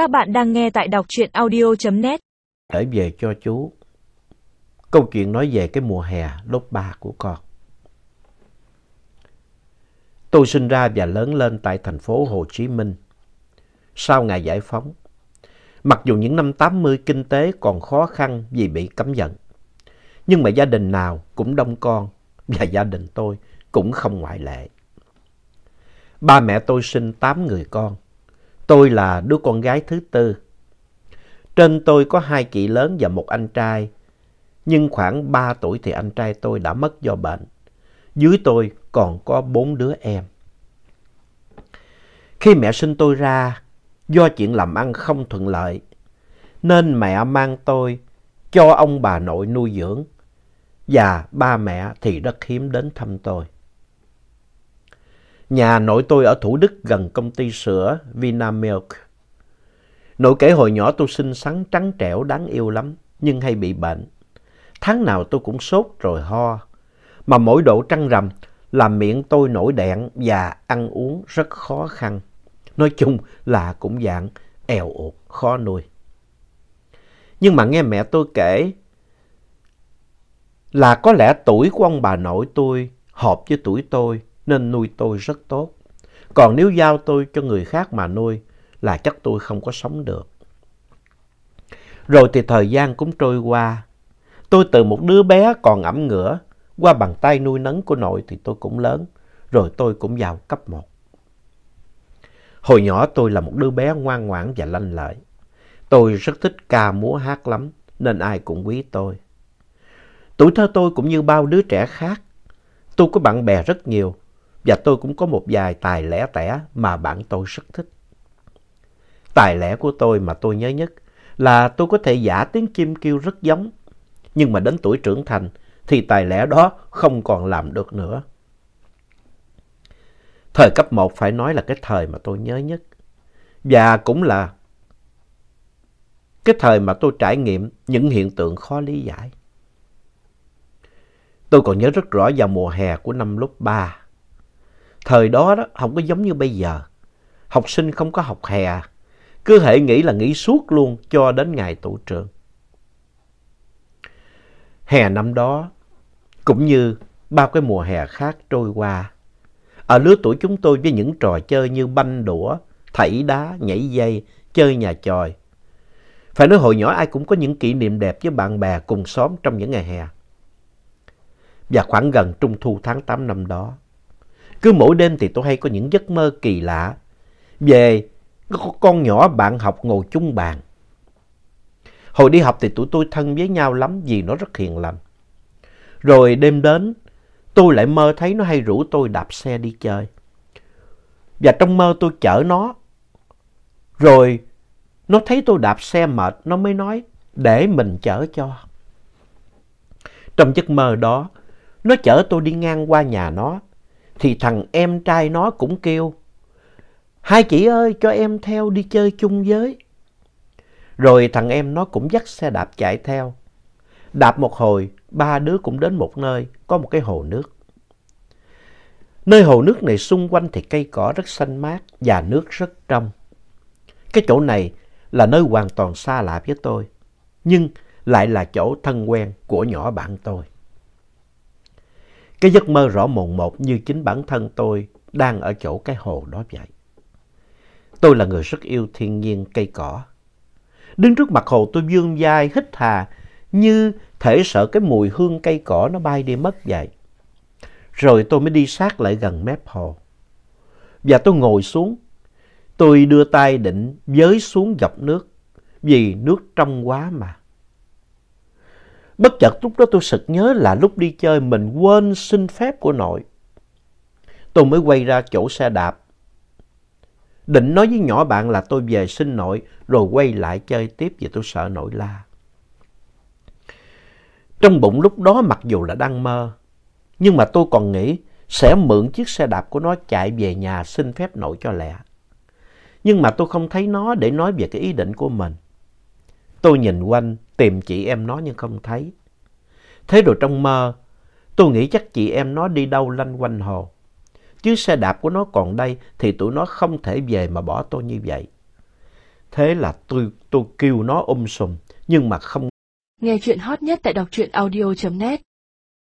Các bạn đang nghe tại đọc truyện audio.net. Kể về cho chú. Câu chuyện nói về cái mùa hè lớp 3 của con. Tôi sinh ra và lớn lên tại thành phố Hồ Chí Minh. Sau ngày giải phóng, mặc dù những năm 80 kinh tế còn khó khăn vì bị cấm vận, nhưng mà gia đình nào cũng đông con và gia đình tôi cũng không ngoại lệ. Ba mẹ tôi sinh 8 người con. Tôi là đứa con gái thứ tư. Trên tôi có hai chị lớn và một anh trai. Nhưng khoảng 3 tuổi thì anh trai tôi đã mất do bệnh. Dưới tôi còn có bốn đứa em. Khi mẹ sinh tôi ra, do chuyện làm ăn không thuận lợi, nên mẹ mang tôi cho ông bà nội nuôi dưỡng và ba mẹ thì rất hiếm đến thăm tôi. Nhà nội tôi ở Thủ Đức gần công ty sữa Vinamilk. Nội kể hồi nhỏ tôi xinh xắn trắng trẻo đáng yêu lắm, nhưng hay bị bệnh. Tháng nào tôi cũng sốt rồi ho. Mà mỗi độ trăng rằm làm miệng tôi nổi đẹn và ăn uống rất khó khăn. Nói chung là cũng dạng èo ụt, khó nuôi. Nhưng mà nghe mẹ tôi kể là có lẽ tuổi của ông bà nội tôi hợp với tuổi tôi nên nuôi tôi rất tốt. Còn nếu giao tôi cho người khác mà nuôi, là chắc tôi không có sống được. Rồi thì thời gian cũng trôi qua. Tôi từ một đứa bé còn ẩm ngửa, qua bàn tay nuôi nấng của nội thì tôi cũng lớn. Rồi tôi cũng vào cấp 1. Hồi nhỏ tôi là một đứa bé ngoan ngoãn và lanh lợi. Tôi rất thích ca múa hát lắm, nên ai cũng quý tôi. Tuổi thơ tôi cũng như bao đứa trẻ khác. Tôi có bạn bè rất nhiều và tôi cũng có một vài tài lẻ tẻ mà bạn tôi rất thích. Tài lẻ của tôi mà tôi nhớ nhất là tôi có thể giả tiếng chim kêu rất giống. Nhưng mà đến tuổi trưởng thành thì tài lẻ đó không còn làm được nữa. Thời cấp 1 phải nói là cái thời mà tôi nhớ nhất. Và cũng là cái thời mà tôi trải nghiệm những hiện tượng khó lý giải. Tôi còn nhớ rất rõ vào mùa hè của năm lớp 3. Thời đó, đó không có giống như bây giờ. Học sinh không có học hè. Cứ hệ nghĩ là nghỉ suốt luôn cho đến ngày tổ trường. Hè năm đó, cũng như bao cái mùa hè khác trôi qua. Ở lứa tuổi chúng tôi với những trò chơi như banh đũa, thảy đá, nhảy dây, chơi nhà tròi. Phải nói hồi nhỏ ai cũng có những kỷ niệm đẹp với bạn bè cùng xóm trong những ngày hè. Và khoảng gần trung thu tháng 8 năm đó, cứ mỗi đêm thì tôi hay có những giấc mơ kỳ lạ về có con nhỏ bạn học ngồi chung bàn. Hồi đi học thì tụi tôi thân với nhau lắm vì nó rất hiền lành. Rồi đêm đến, tôi lại mơ thấy nó hay rủ tôi đạp xe đi chơi. Và trong mơ tôi chở nó. Rồi nó thấy tôi đạp xe mệt, nó mới nói để mình chở cho. Trong giấc mơ đó, nó chở tôi đi ngang qua nhà nó thì thằng em trai nó cũng kêu. Hai chị ơi cho em theo đi chơi chung với. Rồi thằng em nó cũng dắt xe đạp chạy theo. Đạp một hồi, ba đứa cũng đến một nơi có một cái hồ nước. Nơi hồ nước này xung quanh thì cây cỏ rất xanh mát và nước rất trong. Cái chỗ này là nơi hoàn toàn xa lạ với tôi, nhưng lại là chỗ thân quen của nhỏ bạn tôi. Cái giấc mơ rõ mồn một như chính bản thân tôi đang ở chỗ cái hồ đó vậy. Tôi là người rất yêu thiên nhiên cây cỏ. Đứng trước mặt hồ tôi dương vai hít hà, như thể sợ cái mùi hương cây cỏ nó bay đi mất vậy. Rồi tôi mới đi sát lại gần mép hồ. Và tôi ngồi xuống. Tôi đưa tay định giới xuống dọc nước, vì nước trong quá mà. Bất chợt lúc đó tôi sực nhớ là lúc đi chơi mình quên xin phép của nội. Tôi mới quay ra chỗ xe đạp. Định nói với nhỏ bạn là tôi về xin nội rồi quay lại chơi tiếp vì tôi sợ nội la. Trong bụng lúc đó mặc dù là đang mơ, nhưng mà tôi còn nghĩ sẽ mượn chiếc xe đạp của nó chạy về nhà xin phép nội cho lẹ. Nhưng mà tôi không thấy nó để nói về cái ý định của mình. Tôi nhìn quanh tìm chị em nó nhưng không thấy. Thế rồi trong mơ, tôi nghĩ chắc chị em nó đi đâu lanh quanh hồ. Chứ xe đạp của nó còn đây thì tụi nó không thể về mà bỏ tôi như vậy. Thế là tôi, tôi kêu nó um sùm, nhưng mà không Nghe chuyện hot nhất tại đọc truyện audio.net